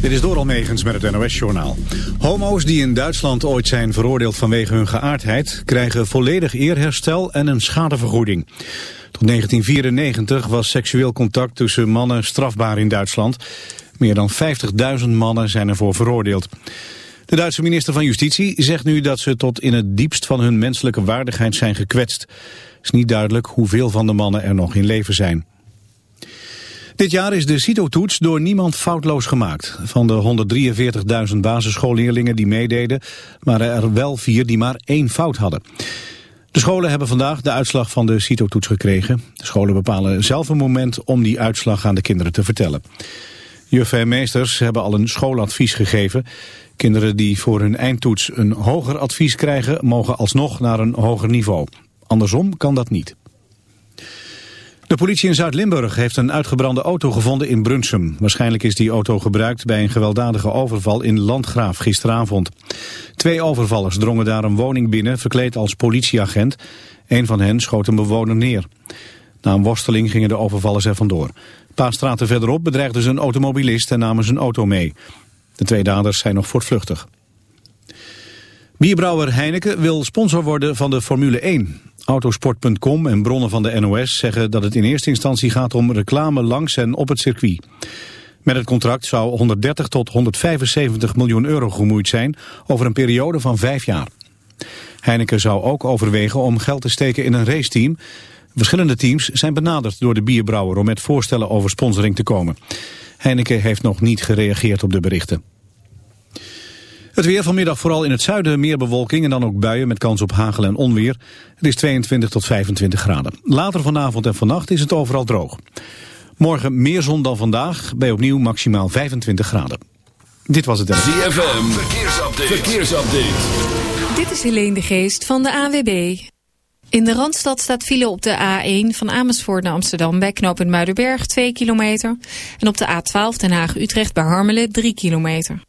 Dit is Doral Megens met het NOS-journaal. Homo's die in Duitsland ooit zijn veroordeeld vanwege hun geaardheid... krijgen volledig eerherstel en een schadevergoeding. Tot 1994 was seksueel contact tussen mannen strafbaar in Duitsland. Meer dan 50.000 mannen zijn ervoor veroordeeld. De Duitse minister van Justitie zegt nu dat ze tot in het diepst van hun menselijke waardigheid zijn gekwetst. Het is niet duidelijk hoeveel van de mannen er nog in leven zijn. Dit jaar is de CITO-toets door niemand foutloos gemaakt. Van de 143.000 basisschoolleerlingen die meededen... waren er wel vier die maar één fout hadden. De scholen hebben vandaag de uitslag van de CITO-toets gekregen. De scholen bepalen zelf een moment om die uitslag aan de kinderen te vertellen. Juffen en meesters hebben al een schooladvies gegeven. Kinderen die voor hun eindtoets een hoger advies krijgen... mogen alsnog naar een hoger niveau. Andersom kan dat niet. De politie in Zuid-Limburg heeft een uitgebrande auto gevonden in Brunsum. Waarschijnlijk is die auto gebruikt bij een gewelddadige overval in Landgraaf gisteravond. Twee overvallers drongen daar een woning binnen, verkleed als politieagent. Een van hen schoot een bewoner neer. Na een worsteling gingen de overvallers er vandoor. Een paar straten verderop bedreigden ze een automobilist en namen zijn auto mee. De twee daders zijn nog voortvluchtig. Bierbrouwer Heineken wil sponsor worden van de Formule 1. Autosport.com en bronnen van de NOS zeggen dat het in eerste instantie gaat om reclame langs en op het circuit. Met het contract zou 130 tot 175 miljoen euro gemoeid zijn over een periode van vijf jaar. Heineken zou ook overwegen om geld te steken in een raceteam. Verschillende teams zijn benaderd door de bierbrouwer om met voorstellen over sponsoring te komen. Heineken heeft nog niet gereageerd op de berichten. Het weer vanmiddag vooral in het zuiden meer bewolking en dan ook buien met kans op hagel en onweer. Het is 22 tot 25 graden. Later vanavond en vannacht is het overal droog. Morgen meer zon dan vandaag, bij opnieuw maximaal 25 graden. Dit was het. ZFM, verkeersupdate. verkeersupdate. Dit is Helene de Geest van de AWB. In de Randstad staat file op de A1 van Amersfoort naar Amsterdam... bij knooppunt Muidenberg 2 kilometer. En op de A12 Den Haag-Utrecht bij Harmelen 3 kilometer.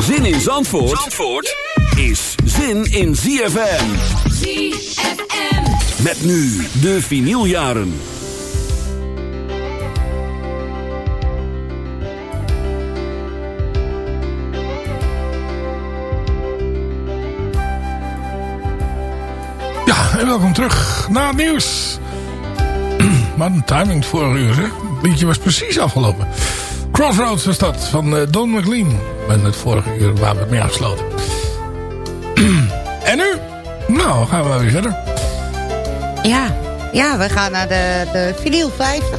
Zin in Zandvoort, Zandvoort is zin in ZFM. ZFM. Met nu de vinyljaren. Ja, en welkom terug naar het nieuws. Wat een timing voor uur, hè? Het liedje was precies afgelopen. Crossroads was dat, van uh, Don McLean. En het vorige uur waar we mee afsloten. en nu? Nou, gaan we weer verder. Ja, ja we gaan naar de, de vinyl 50.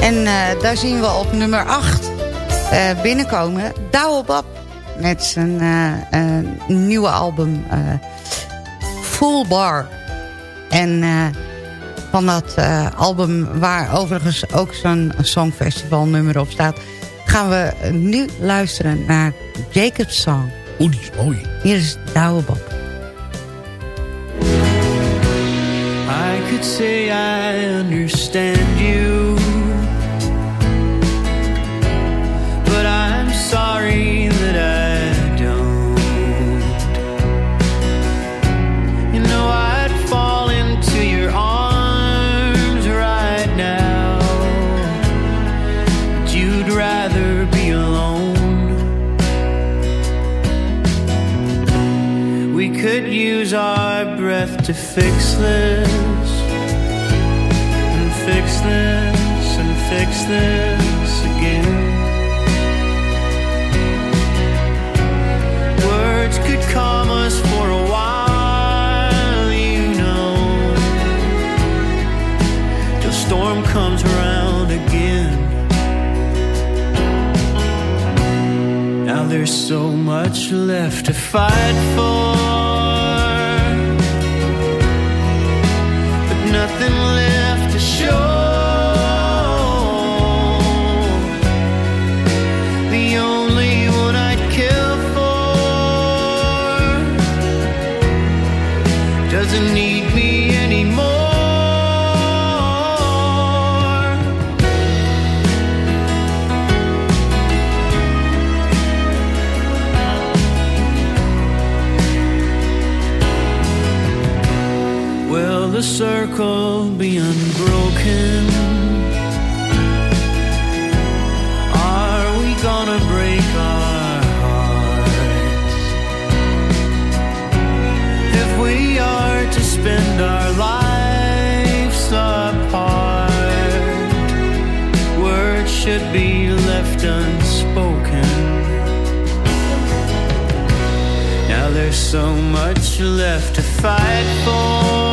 En uh, daar zien we op nummer 8 uh, binnenkomen. Douwe Bob met zijn nieuwe album Full Bar. En van dat uh, album waar overigens ook zo'n songfestival nummer op staat... gaan we nu luisteren naar Jacob's Song. Oeh, die is mooi. Hier is Douwe Bob. I could say I understand you. To fix this and fix this and fix this again. Words could calm us for a while, you know, till storm comes around again. Now there's so much left to fight for. Nothing left circle be unbroken? Are we gonna break our hearts? If we are to spend our lives apart, words should be left unspoken. Now there's so much left to fight for,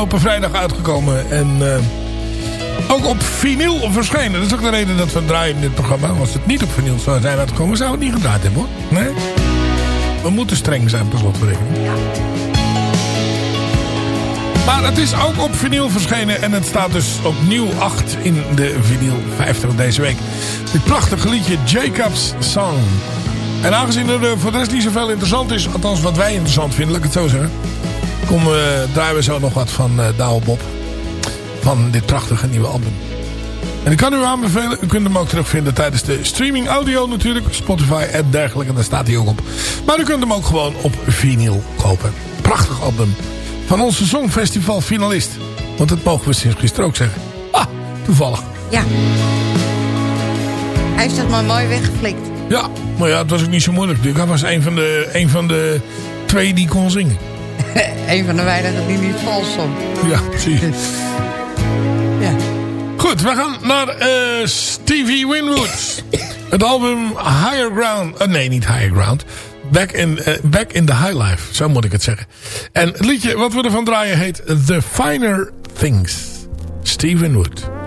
afgelopen vrijdag uitgekomen. En eh, ook op vinyl verschenen. Dat is ook de reden dat we draaien in dit programma. Als het niet op vinyl zou zijn uitgekomen, we het niet gedraaid hebben hoor. Nee? We moeten streng zijn per slotverrekening. Maar het is ook op vinyl verschenen. En het staat dus opnieuw 8 in de vinyl 50 deze week. Dit prachtige liedje Jacob's Song. En aangezien er eh, voor de rest niet zoveel interessant is. Althans wat wij interessant vinden, laat ik het zo zeggen. Kom, uh, draaien we zo nog wat van uh, Douwe Bob. Van dit prachtige nieuwe album. En ik kan u aanbevelen, u kunt hem ook terugvinden tijdens de streaming audio natuurlijk. Spotify en dergelijke, daar staat hij ook op. Maar u kunt hem ook gewoon op vinyl kopen. Prachtig album. Van onze Songfestival finalist. Want dat mogen we sinds gisteren ook zeggen. Ah, toevallig. Ja. Hij heeft het maar mooi weggeflikt. Ja, maar ja, het was ook niet zo moeilijk. Hij was een van de, een van de twee die kon zingen. een van de weinigen die niet vals zong. Ja, precies. ja. Goed, we gaan naar uh, Stevie Winwood. Het album Higher Ground. Uh, nee, niet Higher Ground. Back in, uh, Back in the High Life, zo moet ik het zeggen. En het liedje wat we ervan draaien heet The Finer Things. Steve Winwood.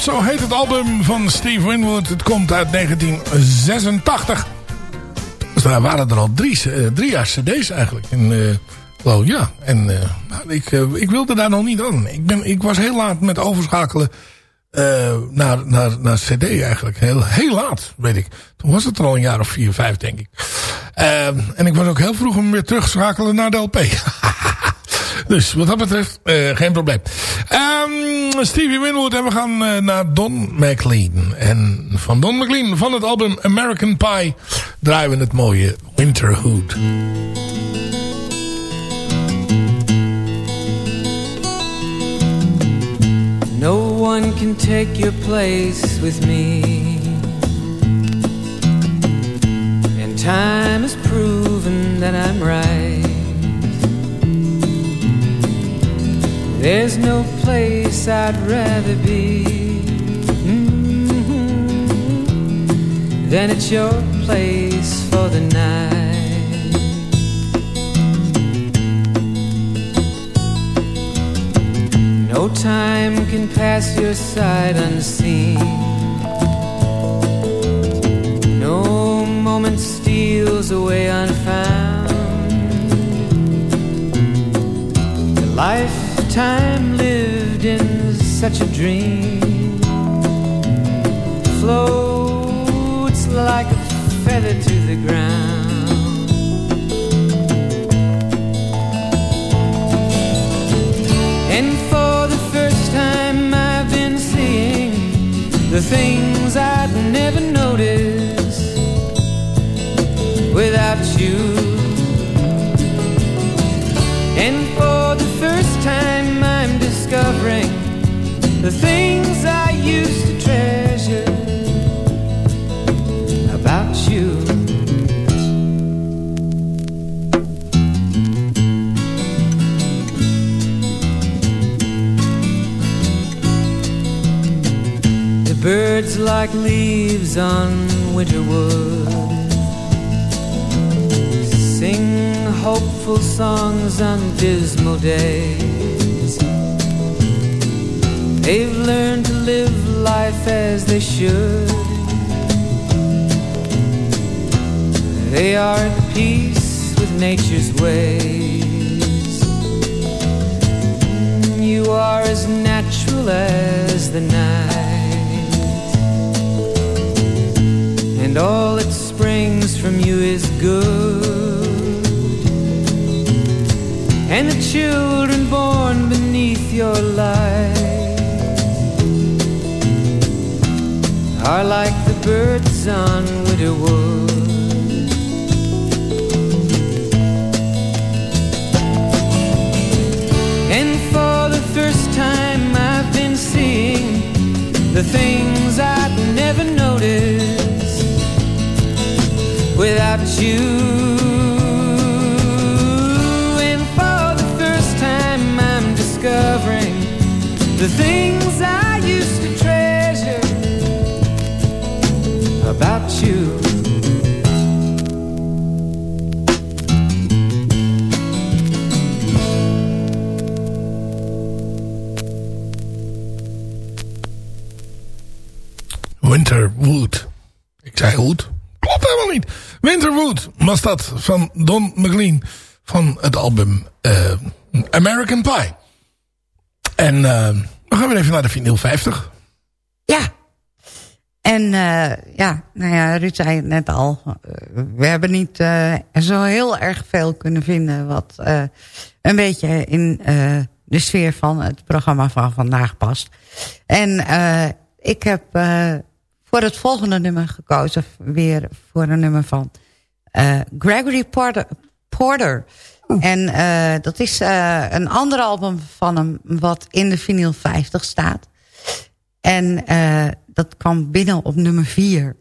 Zo heet het album van Steve Winwood. Het komt uit 1986. Dus daar waren er al drie, uh, drie jaar cd's eigenlijk. En, oh, ja, en uh, ik, ik wilde daar nog niet aan. Ik, ben, ik was heel laat met overschakelen naar, naar, naar cd eigenlijk. Heel, heel laat, weet ik. Toen was het er al een jaar of vier, vijf, denk ik. en ik was ook heel vroeg om weer terugschakelen naar de LP. Dus wat dat betreft, uh, geen probleem. Um, Stevie Winwood en we gaan uh, naar Don McLean. En van Don McLean, van het album American Pie, draaien we het mooie Winterhood. No one can take your place with me And time has proven that I'm right There's no place I'd rather be mm-hmm, than at your place for the night. No time can pass your side unseen. No moment steals away unfound. Life time lived in such a dream floats like a feather to the ground. And for the first time, I've been seeing the things I'd never noticed without you. And for the first time I'm discovering the things I used to treasure about you. The birds like leaves on winter wood sing hopeful songs on dismal days. They've learned to live life as they should. They are at peace with nature's ways. You are as natural as the night, and all that springs from you is good. And the children born beneath your light are like the birds on Widowwood. Dat van Don McLean van het album eh, American Pie. En uh, dan gaan we even naar de vinyl 50. Ja. En uh, ja, nou ja, Ruud zei het net al. we hebben niet zo heel erg veel kunnen vinden... wat een beetje in de sfeer van het programma van vandaag past. En ik heb voor het volgende nummer gekozen. Weer voor een nummer van Gregory Porter. Porter. En uh, dat is uh, een ander album van hem wat in de vinyl 50 staat. En dat kwam binnen op nummer 4.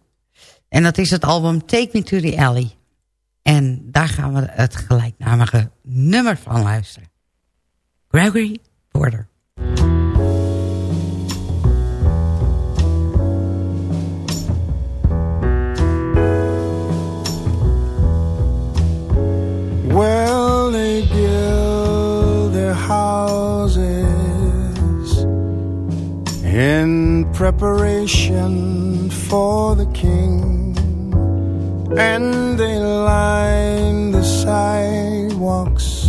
En dat is het album Take Me to the Alley. En daar gaan we het gelijknamige nummer van luisteren. Gregory Porter. Well, they build their houses in preparation for the king, and they line the sidewalks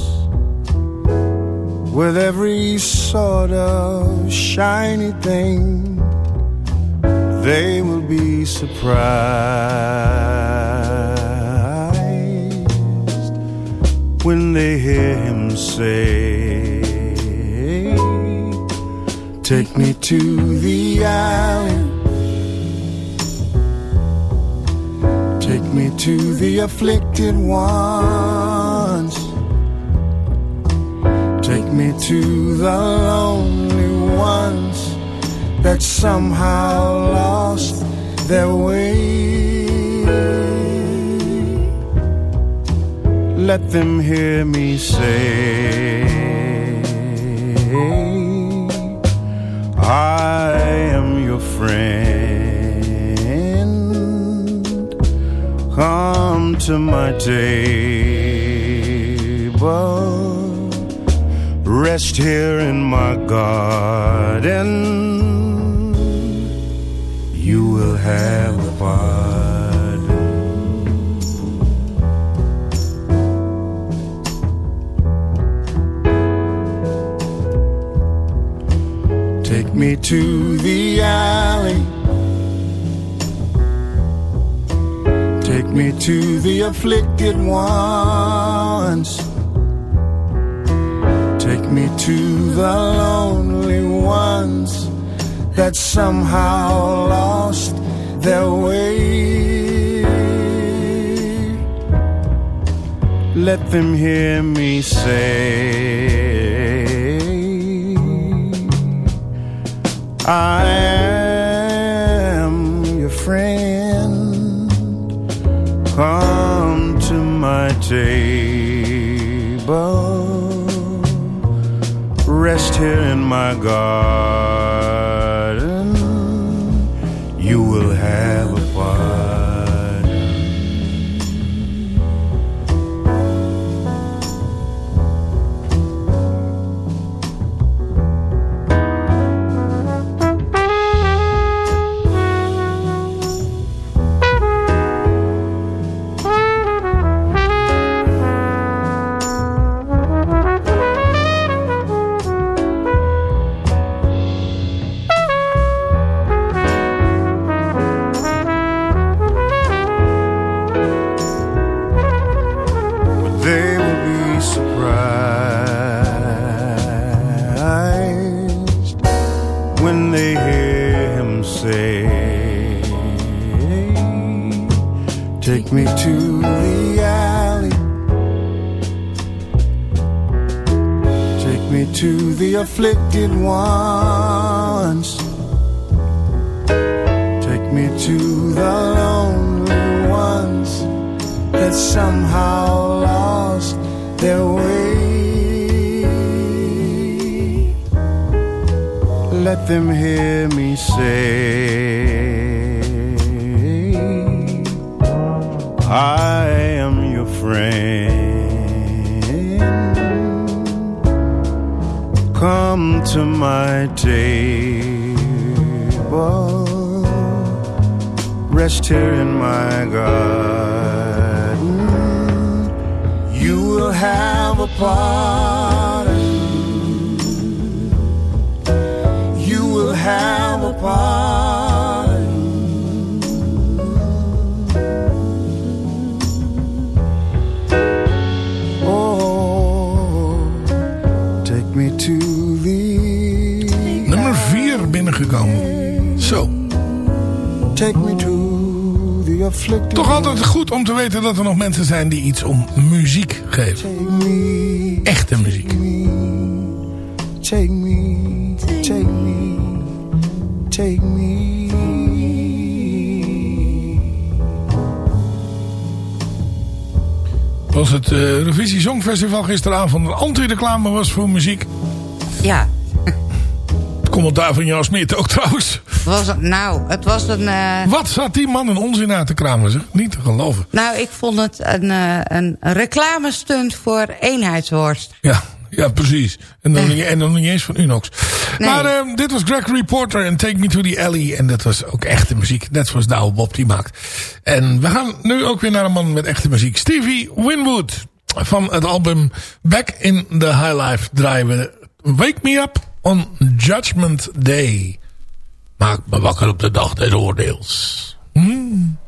with every sort of shiny thing. They will be surprised when they hear him say, Take me to the alley. Take me to the afflicted ones. Take me to the lonely ones that somehow lost their way. Let them hear me say, I am your friend. Come to my table. Rest here in my garden. You will have me to the alley. Take me to the afflicted ones. Take me to the lonely ones that somehow lost their way. Let them hear me say, I am your friend. Come to my table. Rest here in my garden. You will have afflicted ones. Take me to the lonely ones that somehow lost their way. Let them hear me say, I am your friend. Come to my table rest here in my garden. You will have a pardon. You will have a pardon. Toch altijd goed om te weten dat er nog mensen zijn die iets om muziek geven. Me, Echte muziek. take me, take me, take me. Was het eh Eurovisie Songfestival gisteravond een anti-reclame was voor muziek. Ja, Het commentaar van Jan Smit ook trouwens. Was het, nou, het was een... eh, Wat zat die man een onzin uit te kramen zeg. Niet te geloven. nou, ik vond het een, eh, een reclamestunt voor eenheidsworst. Ja, ja, precies. En dan, niet- en dan niet eens van Unox. Maar eh, dit was Gregory Porter en Take Me to the Alley. En dat was ook echte muziek. Net zoals Douwe Bob die maakt. En we gaan nu ook weer naar een man met echte muziek. Stevie Winwood. Van het album Back in the High Life draaien we Wake Me Up on Judgment Day. Maak me wakker op de dag des oordeels. Hmm.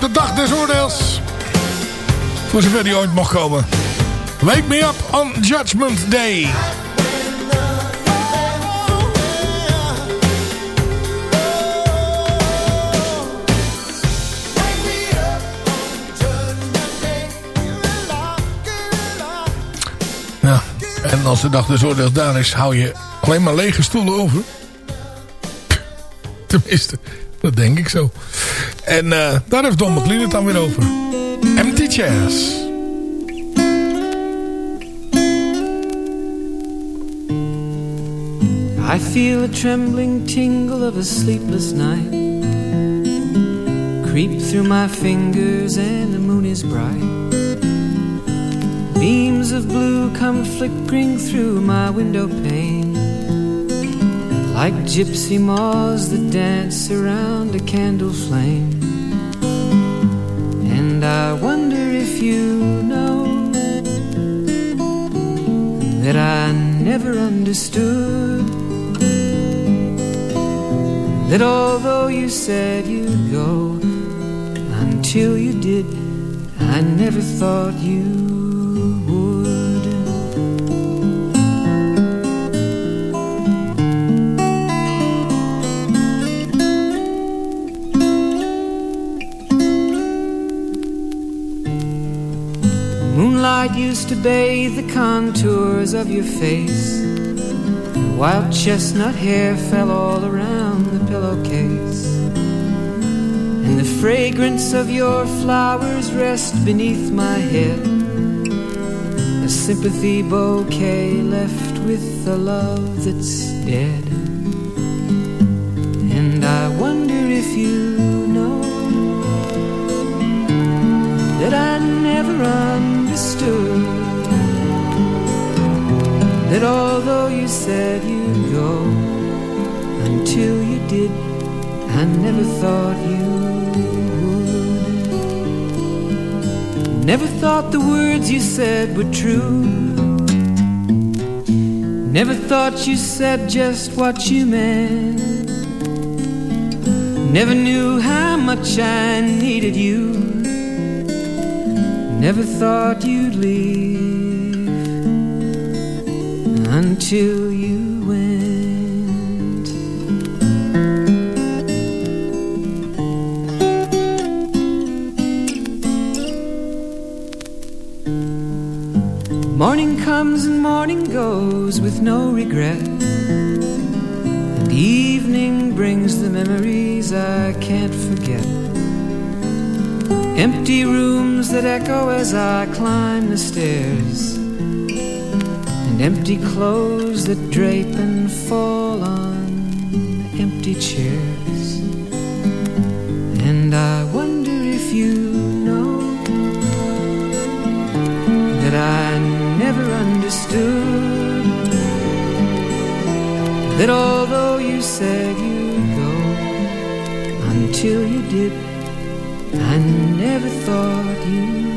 De dag des oordeels. Voor zover die ooit mocht komen. Wake me up on Judgment Day. Ja, en als de dag des oordeels daar is, hou je alleen maar lege stoelen over. Tenminste, dat denk ik zo. En eh, daar heeft Don McLean het dan weer over. Empty chairs. I feel a trembling tingle of a sleepless night Creep through my fingers and the moon is bright Beams of blue come flickering through my window pane Like gypsy moths that dance around a candle flame. And I wonder if you know That I never understood that although you said you'd go until you did, I never thought you Moonlight used to bathe the contours of your face. Wild chestnut hair fell all around the pillowcase. And the fragrance of your flowers rest beneath my head. A sympathy bouquet left with a love that's dead. And I wonder if you know that I never understood that although you said you'd go until you did, I never thought you would. Never thought the words you said were true. Never thought you said just what you meant. Never knew how much I needed you. Never thought you'd leave until you went. Morning comes and morning goes with no regret. And evening brings the memories I can't forget. Empty rooms that echo as I climb the stairs empty clothes that drape and fall on empty chairs. And I wonder if you know that I never understood that although you said you'd go until you did, I never thought you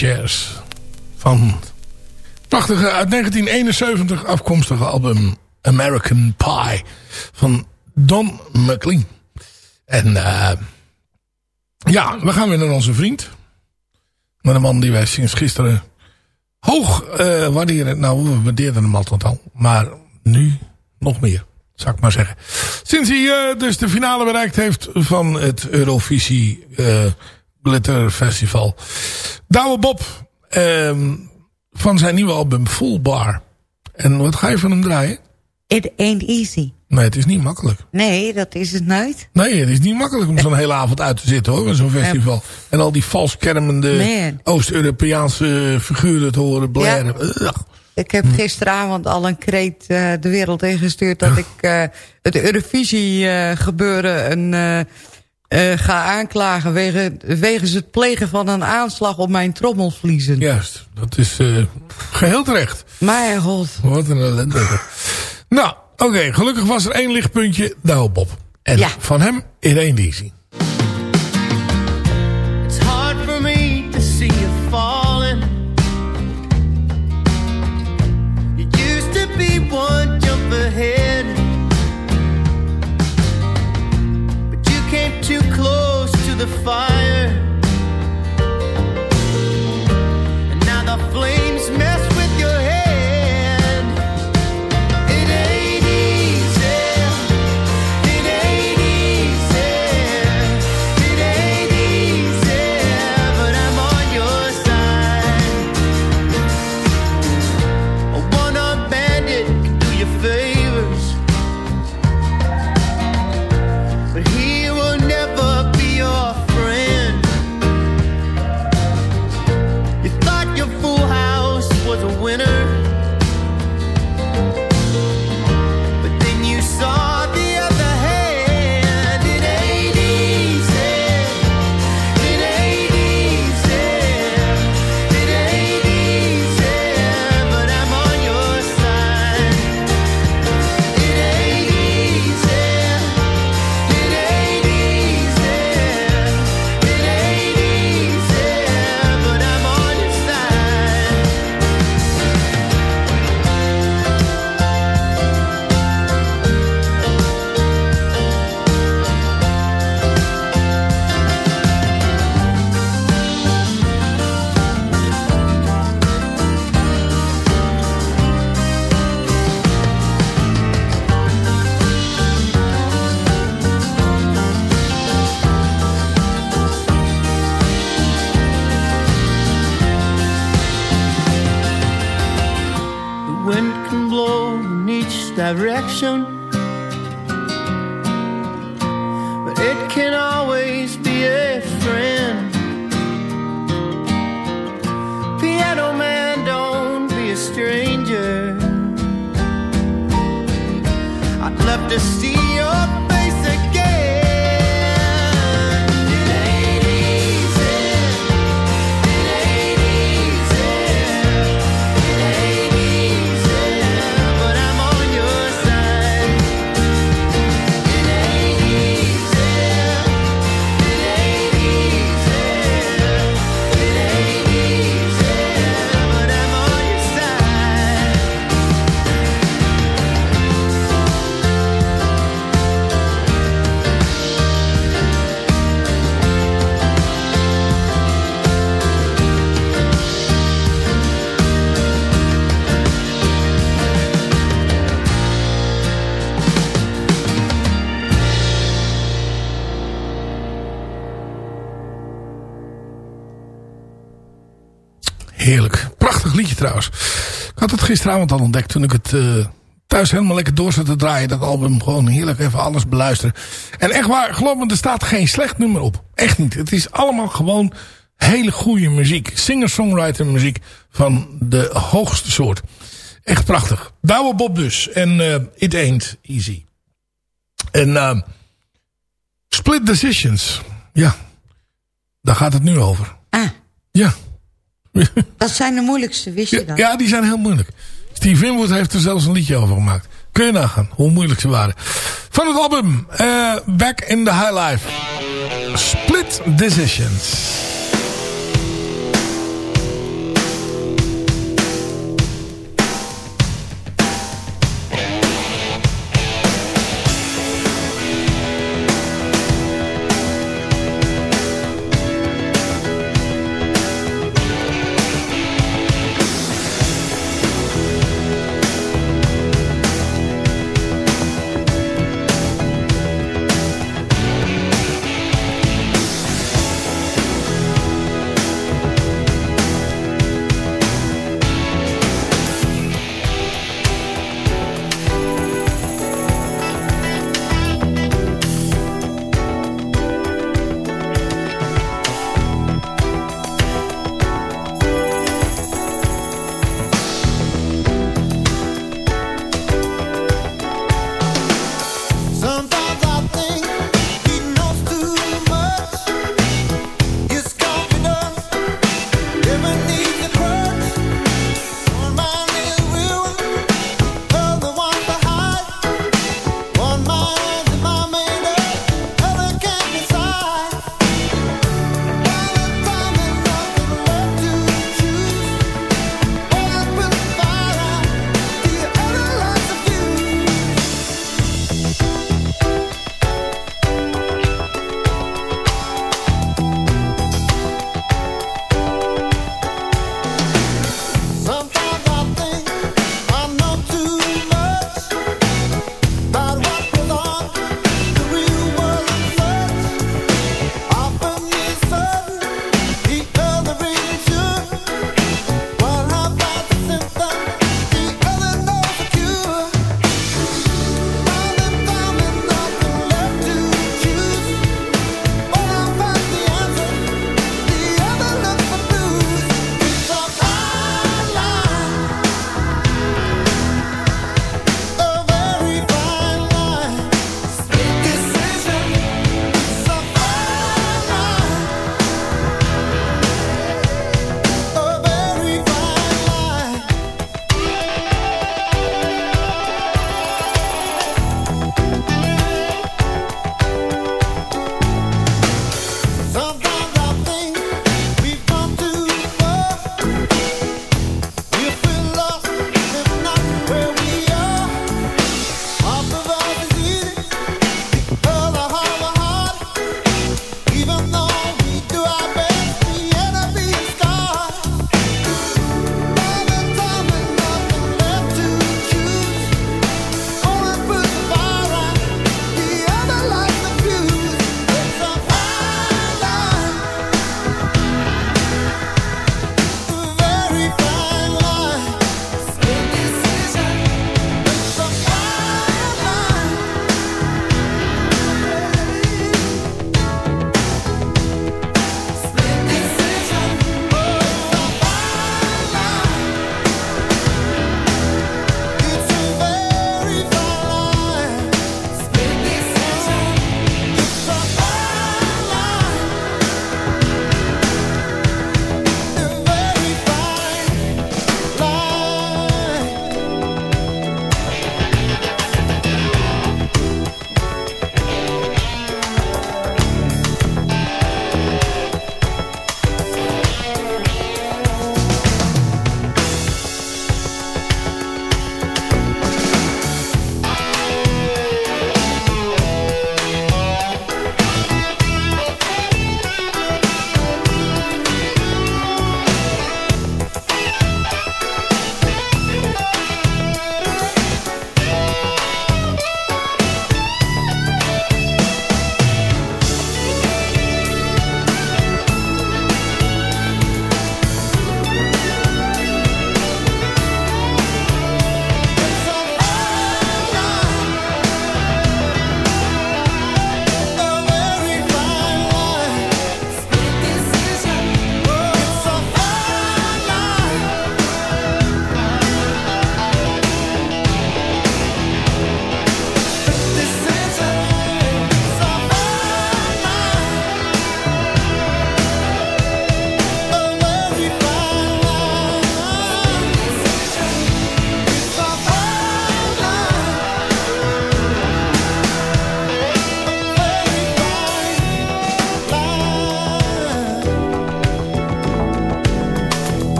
Chairs. Van prachtige uit 1971 afkomstige album American Pie. Van Don McLean. En eh, ja, we gaan weer naar onze vriend. Naar de man die wij sinds gisteren hoog eh, waarderen. Nou, we waardeerden hem altijd al. Maar nu nog meer, zou ik maar zeggen. Sinds hij eh, dus de finale bereikt heeft van het Eurovisie Glitter Festival. Douwe Bob ehm, van zijn nieuwe album Full Bar. En wat ga je van hem draaien? It ain't easy. Nee, het is niet makkelijk. Nee, dat is het nooit. Nee, het is niet makkelijk om zo'n hele avond uit te zitten hoor, zo'n festival. En al die vals kermende Man. Oost-Europese figuren te horen blaren. Ik heb gisteravond al een kreet eh, de wereld ingestuurd... dat ik eh, het Eurovisie eh, gebeuren een, eh, eh, ga aanklagen... Wegen, wegens het plegen van een aanslag op mijn trommelvliezen. Juist, dat is eh, geheel terecht. Mijn god. Wat een ellende. nou, oké, gelukkig was er één lichtpuntje. Douwe Bob. En Ja. van hem Irene Easy. It's the fire. Gisteravond al ontdekt toen ik het eh, thuis helemaal lekker door zat te draaien. Dat album gewoon heerlijk even alles beluisteren. En echt waar, geloof me, er staat geen slecht nummer op. Echt niet. Het is allemaal gewoon hele goede muziek. Singer-songwriter muziek van de hoogste soort. Echt prachtig. Douwe Bob dus. En eh, It Ain't Easy. En eh, Split Decisions. Ja, daar gaat het nu over. Ah, Ja. dat zijn de moeilijkste, wist je dat? ja, die zijn heel moeilijk. Steve Winwood heeft er zelfs een liedje over gemaakt. Kun je nagaan hoe moeilijk ze waren. Van het album eh, Back in the High Life. Split Decisions.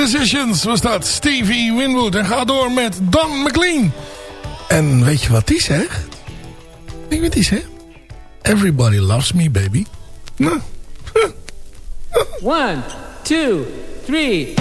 Decisions was dat. Stevie Winwood. En ga door met Don McLean. En weet je wat die zegt? Weet je wat die zegt? Everybody loves me, baby. Nou. One, two, three...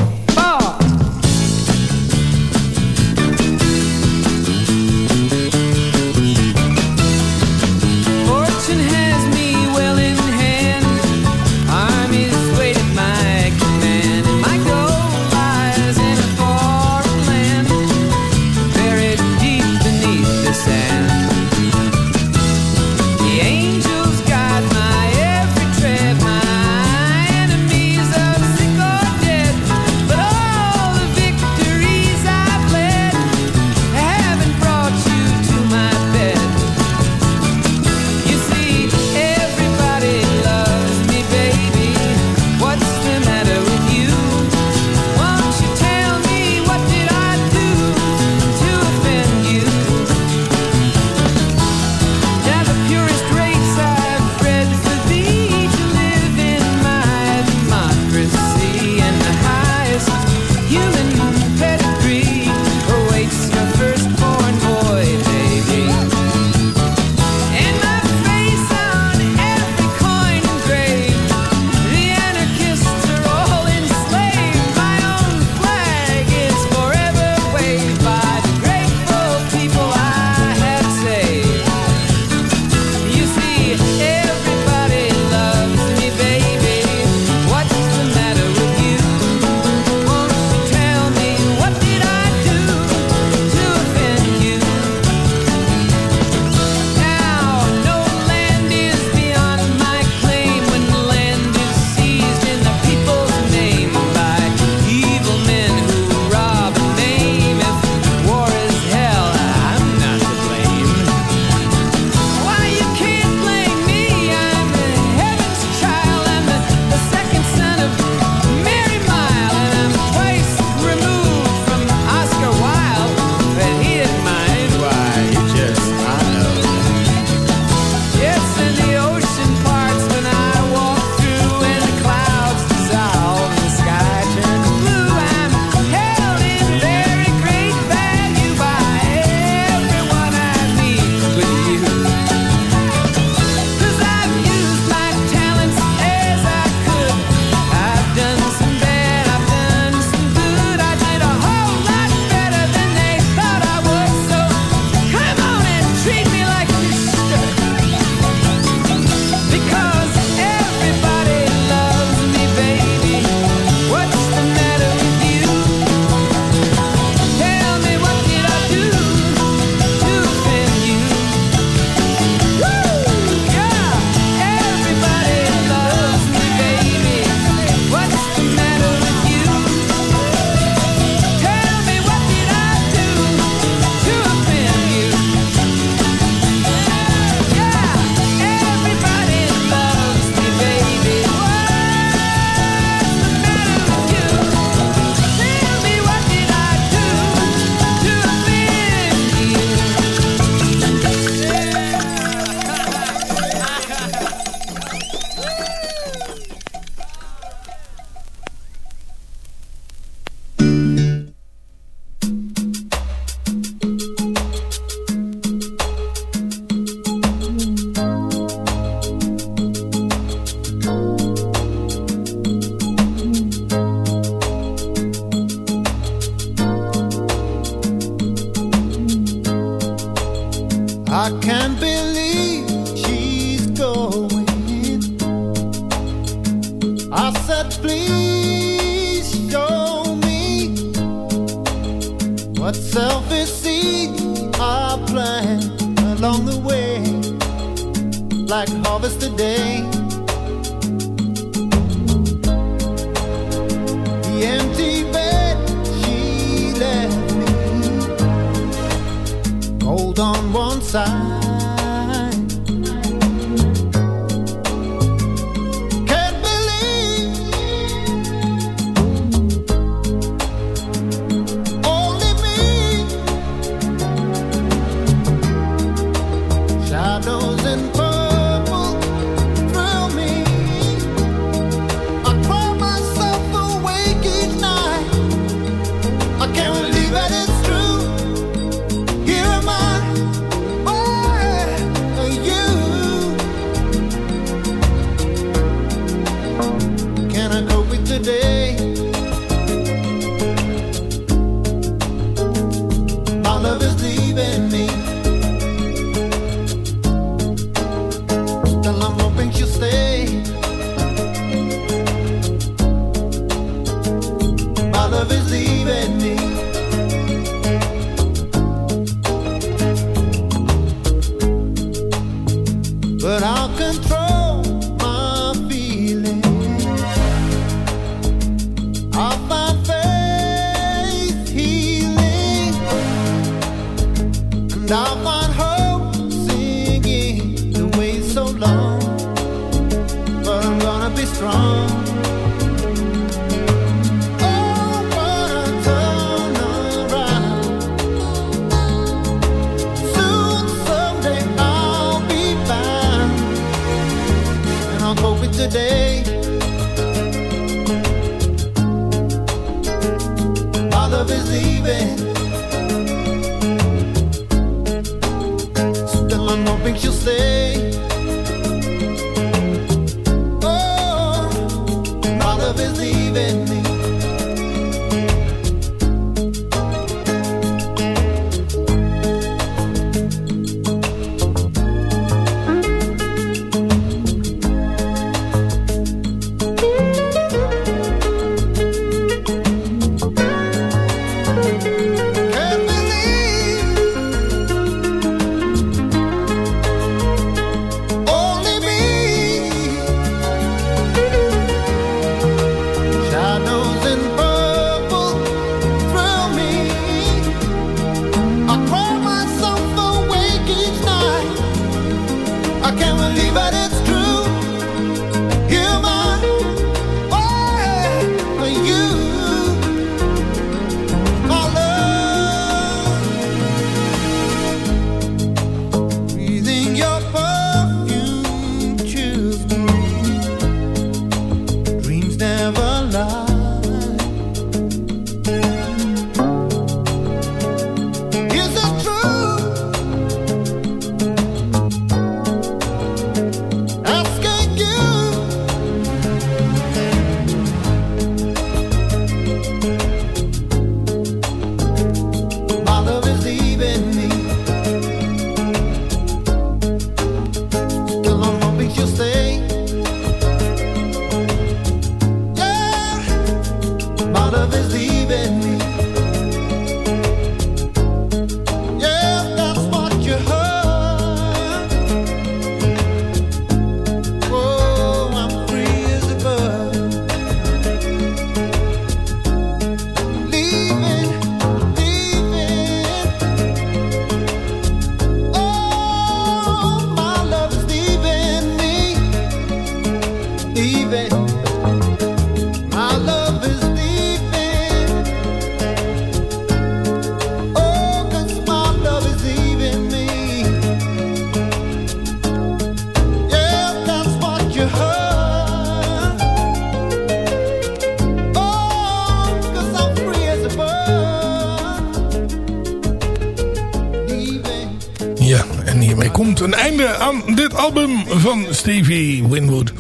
komt een einde aan dit album van Stevie Winwood.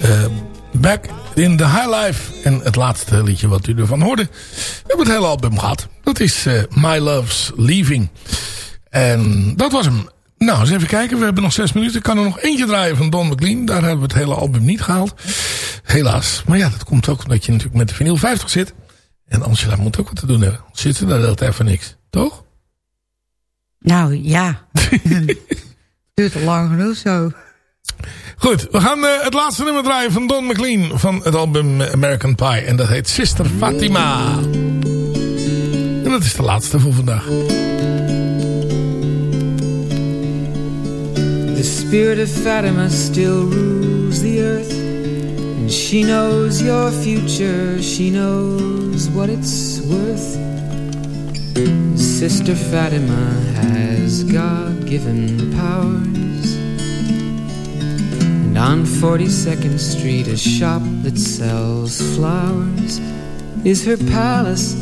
Eh, Back in the High Life. En het laatste liedje wat u ervan hoorde. We hebben het hele album gehad. Dat is eh, My Love's Leaving. En dat was hem. Nou, eens even kijken. We hebben nog zes minuten. Ik kan er nog eentje draaien van Don McLean. Daar hebben we het hele album niet gehaald. Helaas. Maar ja, dat komt ook omdat je natuurlijk met de vinyl 50 zit. En Angela moet ook wat te doen hebben. Zit ze daar de hele tijd voor niks. Toch? Nou ja. Duurt al lang genoeg zo. Goed, we gaan eh, het laatste nummer draaien van Don McLean van het album American Pie. En dat heet Sister Fatima. En dat is de laatste voor vandaag. The spirit of Fatima still rules the earth. And she knows your future, she knows what it's worth. Sister Fatima has God given powers. And on 42nd Street, a shop that sells flowers is her palace.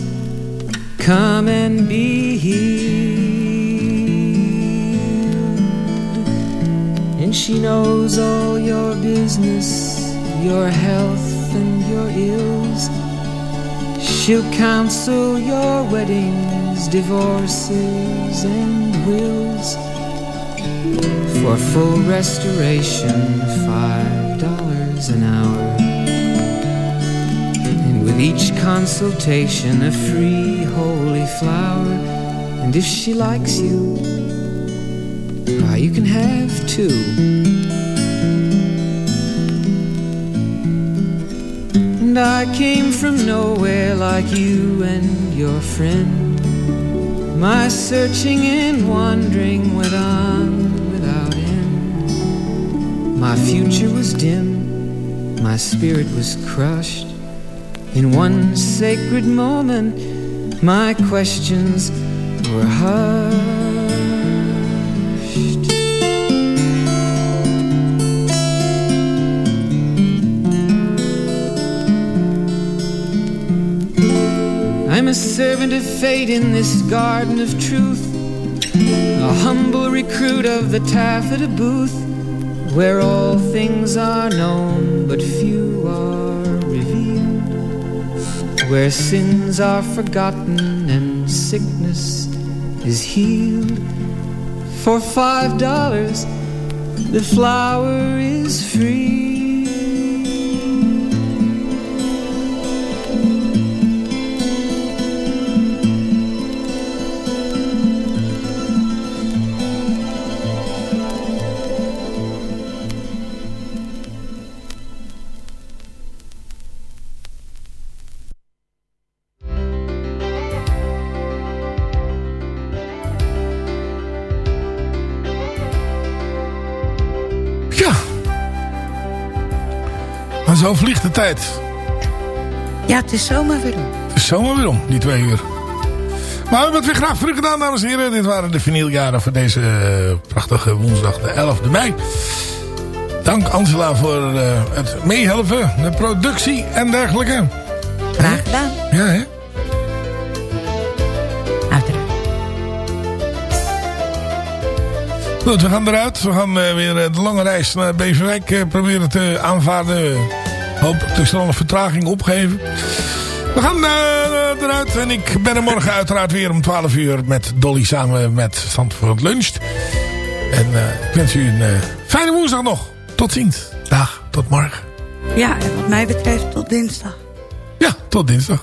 Come and be healed. And she knows all your business, your health and your ills. She'll counsel your weddings, divorces, and wills. For full restoration, five dollars an hour. And with each consultation, a free holy flower. And if she likes you, why, you can have two. I came from nowhere like you and your friend. My searching and wandering went on without end. My future was dim, my spirit was crushed. In one sacred moment, my questions were hushed. A servant of fate in this garden of truth, a humble recruit of the taffeta booth, where all things are known but few are revealed, where sins are forgotten and sickness is healed. For five dollars, the flower is free. Zo vliegt de tijd. Ja, het is zomaar weer om. Het is zomaar weer om, die twee uur. Maar we hebben het weer graag terug gedaan, dames en heren. Dit waren de vinyljaren voor deze eh, prachtige woensdag, de 11e mei. Dank Angela voor eh, het meehelpen, de productie en dergelijke. Graag gedaan. Ja, hè? Uiteraard. Goed, we gaan eruit. We gaan eh, weer de lange reis naar Beverwijk proberen te aanvaarden. Hoop al een vertraging opgeven. We gaan eh, eruit en ik ben er morgen uiteraard weer om 12 uur met Dolly samen met Zandvoort Lunch. En eh, ik wens u een eh, fijne woensdag nog. Tot ziens. Dag, tot morgen. Ja, en wat mij betreft tot dinsdag. Ja, tot dinsdag.